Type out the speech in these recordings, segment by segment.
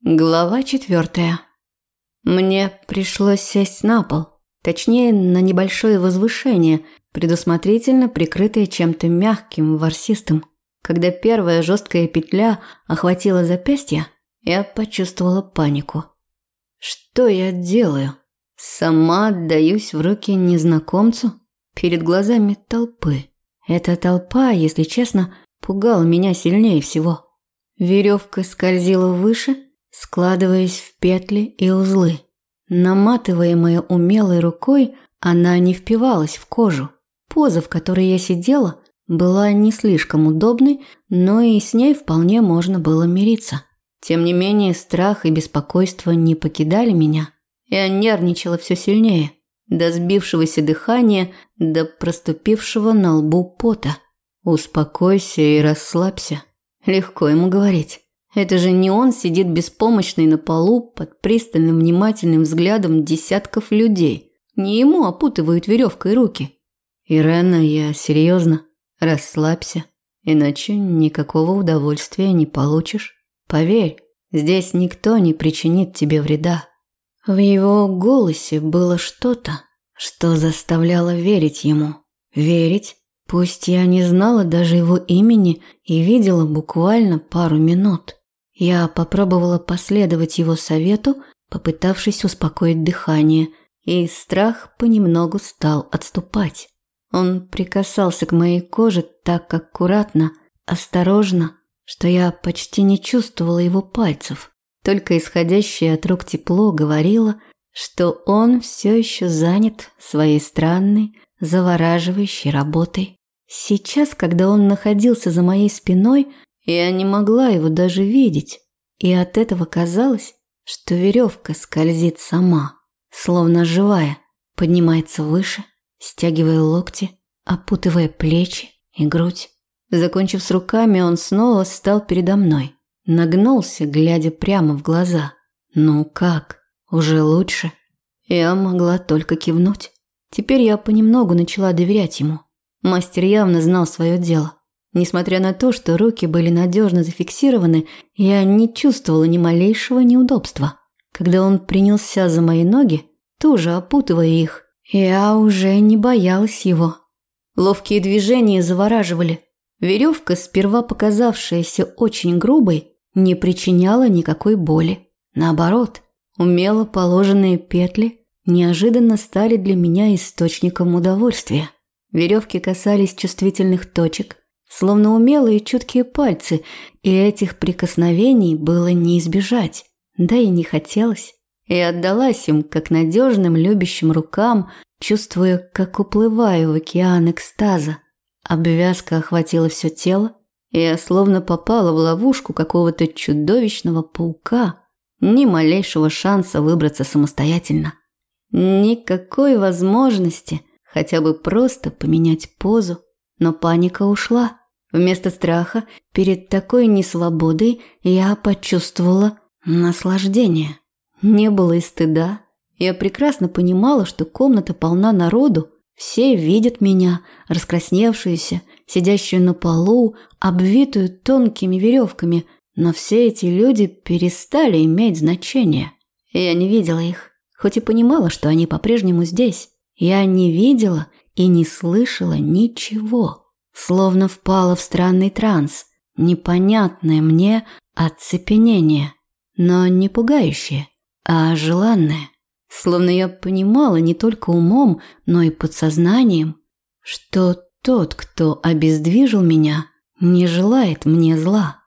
Глава четвертая. Мне пришлось сесть на пол, точнее, на небольшое возвышение, предусмотрительно прикрытое чем-то мягким, ворсистым. Когда первая жесткая петля охватила запястье, я почувствовала панику. Что я делаю? Сама отдаюсь в руки незнакомцу перед глазами толпы. Эта толпа, если честно, пугала меня сильнее всего. Веревка скользила выше – складываясь в петли и узлы. Наматываемая умелой рукой, она не впивалась в кожу. Поза, в которой я сидела, была не слишком удобной, но и с ней вполне можно было мириться. Тем не менее, страх и беспокойство не покидали меня. Я нервничала все сильнее, до сбившегося дыхания, до проступившего на лбу пота. «Успокойся и расслабься». Легко ему говорить. Это же не он сидит беспомощный на полу под пристальным внимательным взглядом десятков людей. Не ему опутывают веревкой руки. Ирена, я серьезно. Расслабься, иначе никакого удовольствия не получишь. Поверь, здесь никто не причинит тебе вреда. В его голосе было что-то, что заставляло верить ему. Верить, пусть я не знала даже его имени и видела буквально пару минут. Я попробовала последовать его совету, попытавшись успокоить дыхание, и страх понемногу стал отступать. Он прикасался к моей коже так аккуратно, осторожно, что я почти не чувствовала его пальцев. Только исходящее от рук тепло говорило, что он все еще занят своей странной, завораживающей работой. Сейчас, когда он находился за моей спиной, я не могла его даже видеть, и от этого казалось, что веревка скользит сама, словно живая, поднимается выше, стягивая локти, опутывая плечи и грудь. Закончив с руками, он снова встал передо мной, нагнулся, глядя прямо в глаза. «Ну как? Уже лучше?» Я могла только кивнуть. Теперь я понемногу начала доверять ему. Мастер явно знал свое дело. Несмотря на то, что руки были надежно зафиксированы, я не чувствовала ни малейшего неудобства. Когда он принялся за мои ноги, тоже опутывая их, я уже не боялась его. Ловкие движения завораживали. Веревка, сперва показавшаяся очень грубой, не причиняла никакой боли. Наоборот, умело положенные петли неожиданно стали для меня источником удовольствия. Веревки касались чувствительных точек, словно умелые чуткие пальцы, и этих прикосновений было не избежать, да и не хотелось. И отдалась им, как надежным любящим рукам, чувствуя, как уплываю в океан экстаза. Обвязка охватила все тело, и я словно попала в ловушку какого-то чудовищного паука, ни малейшего шанса выбраться самостоятельно. Никакой возможности хотя бы просто поменять позу, но паника ушла. Вместо страха перед такой несвободой я почувствовала наслаждение. Не было и стыда. Я прекрасно понимала, что комната полна народу, все видят меня, раскрасневшуюся, сидящую на полу, обвитую тонкими веревками, но все эти люди перестали иметь значение. Я не видела их, хоть и понимала, что они по-прежнему здесь. Я не видела и не слышала ничего словно впала в странный транс, непонятное мне оцепенение, но не пугающее, а желанное. Словно я понимала не только умом, но и подсознанием, что тот, кто обездвижил меня, не желает мне зла.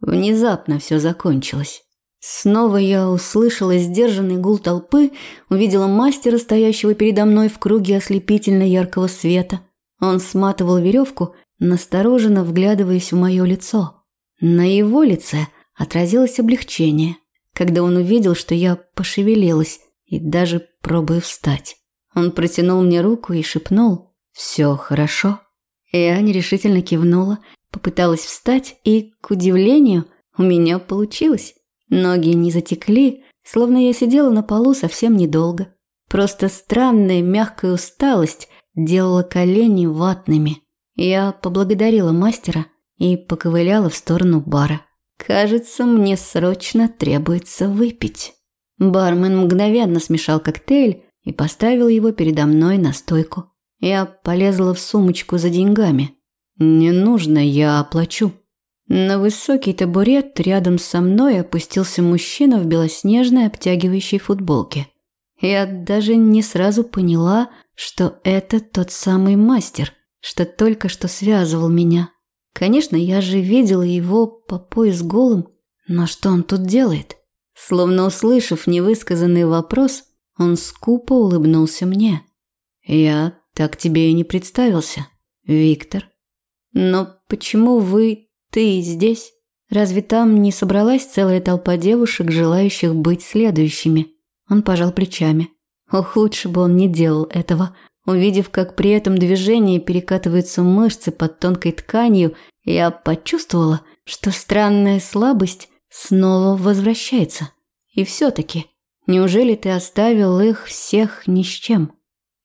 Внезапно все закончилось. Снова я услышала сдержанный гул толпы, увидела мастера, стоящего передо мной в круге ослепительно яркого света – он сматывал веревку, настороженно вглядываясь в мое лицо. На его лице отразилось облегчение, когда он увидел, что я пошевелилась и даже пробую встать. Он протянул мне руку и шепнул «Все хорошо». Я нерешительно кивнула, попыталась встать, и, к удивлению, у меня получилось. Ноги не затекли, словно я сидела на полу совсем недолго. Просто странная мягкая усталость делала колени ватными. Я поблагодарила мастера и поковыляла в сторону бара. Кажется, мне срочно требуется выпить. Бармен мгновенно смешал коктейль и поставил его передо мной на стойку. Я полезла в сумочку за деньгами. «Не нужно, я оплачу». На высокий табурет рядом со мной опустился мужчина в белоснежной обтягивающей футболке. Я даже не сразу поняла, что это тот самый мастер, что только что связывал меня. Конечно, я же видела его по пояс голым, но что он тут делает? Словно услышав невысказанный вопрос, он скупо улыбнулся мне. «Я так тебе и не представился, Виктор. Но почему вы, ты здесь? Разве там не собралась целая толпа девушек, желающих быть следующими?» Он пожал плечами. Ох, лучше бы он не делал этого. Увидев, как при этом движении перекатываются мышцы под тонкой тканью, я почувствовала, что странная слабость снова возвращается. И все-таки, неужели ты оставил их всех ни с чем?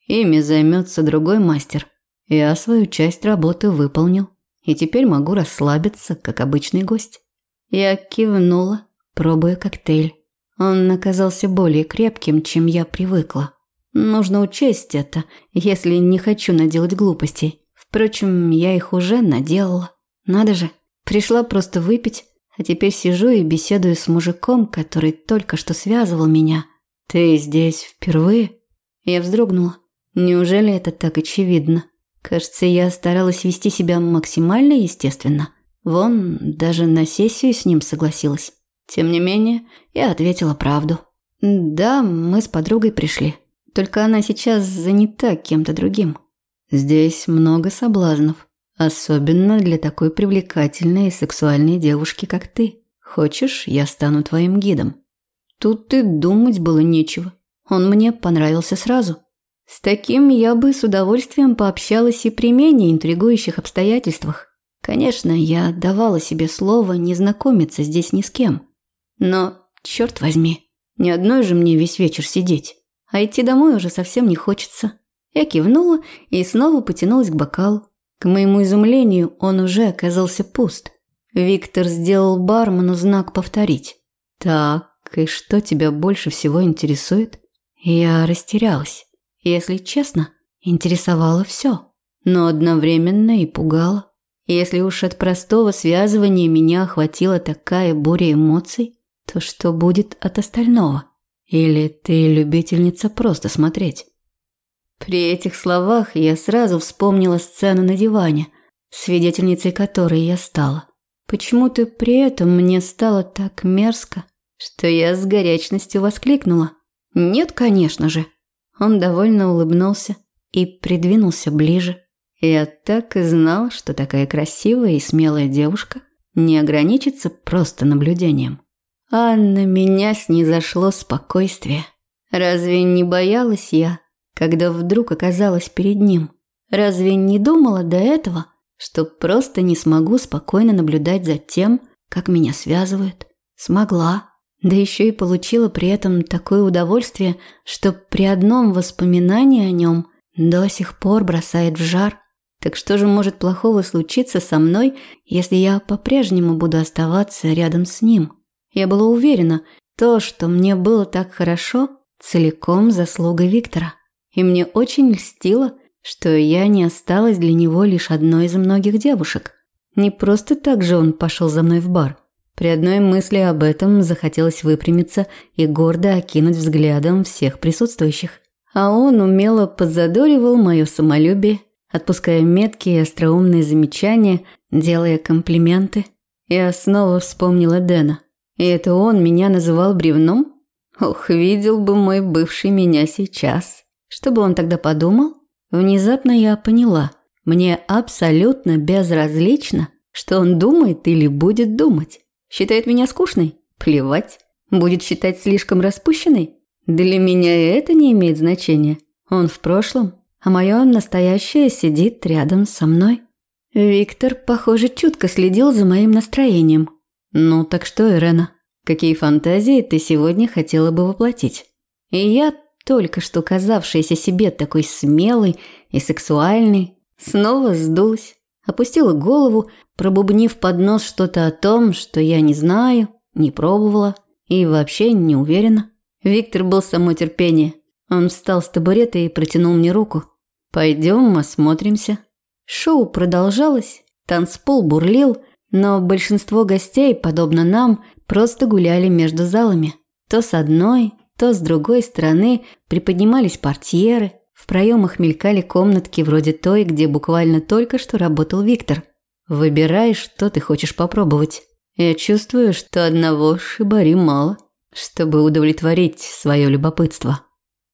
Ими займется другой мастер. Я свою часть работы выполнил, и теперь могу расслабиться, как обычный гость. Я кивнула, пробуя коктейль. Он оказался более крепким, чем я привыкла. Нужно учесть это, если не хочу наделать глупостей. Впрочем, я их уже наделала. Надо же, пришла просто выпить, а теперь сижу и беседую с мужиком, который только что связывал меня. Ты здесь впервые? Я вздрогнула. Неужели это так очевидно? Кажется, я старалась вести себя максимально естественно. Вон, даже на сессию с ним согласилась. Тем не менее, я ответила правду. Да, мы с подругой пришли. Только она сейчас занята кем-то другим. Здесь много соблазнов. Особенно для такой привлекательной и сексуальной девушки, как ты. Хочешь, я стану твоим гидом? Тут и думать было нечего. Он мне понравился сразу. С таким я бы с удовольствием пообщалась и при менее интригующих обстоятельствах. Конечно, я давала себе слово не знакомиться здесь ни с кем. Но, черт возьми, ни одной же мне весь вечер сидеть. А идти домой уже совсем не хочется. Я кивнула и снова потянулась к бокалу. К моему изумлению, он уже оказался пуст. Виктор сделал бармену знак повторить. «Так, и что тебя больше всего интересует?» Я растерялась. Если честно, интересовало все, но одновременно и пугало. Если уж от простого связывания меня охватила такая буря эмоций, то что будет от остального? Или ты любительница просто смотреть? При этих словах я сразу вспомнила сцену на диване, свидетельницей которой я стала. Почему-то при этом мне стало так мерзко, что я с горячностью воскликнула. «Нет, конечно же!» Он довольно улыбнулся и придвинулся ближе. Я так и знал, что такая красивая и смелая девушка не ограничится просто наблюдением. А на меня снизошло спокойствие. Разве не боялась я, когда вдруг оказалась перед ним. Разве не думала до этого, что просто не смогу спокойно наблюдать за тем, как меня связывают? Смогла. Да еще и получила при этом такое удовольствие, что при одном воспоминании о нем до сих пор бросает в жар. Так что же может плохого случиться со мной, если я по-прежнему буду оставаться рядом с ним? Я была уверена, то, что мне было так хорошо, целиком заслуга Виктора и мне очень льстило, что я не осталась для него лишь одной из многих девушек. Не просто так же он пошел за мной в бар. При одной мысли об этом захотелось выпрямиться и гордо окинуть взглядом всех присутствующих. А он умело подзадоривал мое самолюбие, отпуская меткие и остроумные замечания, делая комплименты. Я снова вспомнила Дэна. И это он меня называл бревном? Ох, видел бы мой бывший меня сейчас. Что бы он тогда подумал? Внезапно я поняла. Мне абсолютно безразлично, что он думает или будет думать. Считает меня скучной? Плевать. Будет считать слишком распущенной? Для меня это не имеет значения. Он в прошлом, а мое настоящее сидит рядом со мной. Виктор, похоже, чутко следил за моим настроением. Ну так что, Ирена, какие фантазии ты сегодня хотела бы воплотить? И я только что казавшаяся себе такой смелой и сексуальной, снова сдулась, опустила голову, пробубнив под нос что-то о том, что я не знаю, не пробовала и вообще не уверена. Виктор был само терпение. Он встал с табурета и протянул мне руку. «Пойдем, осмотримся». Шоу продолжалось, танцпол бурлил, но большинство гостей, подобно нам, просто гуляли между залами. То с одной, то с другой стороны приподнимались портьеры, в проемах мелькали комнатки вроде той, где буквально только что работал Виктор. Выбирай, что ты хочешь попробовать. Я чувствую, что одного шибари мало, чтобы удовлетворить свое любопытство.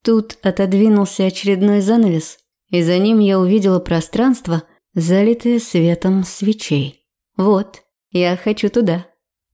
Тут отодвинулся очередной занавес, и за ним я увидела пространство, залитое светом свечей. Вот, я хочу туда.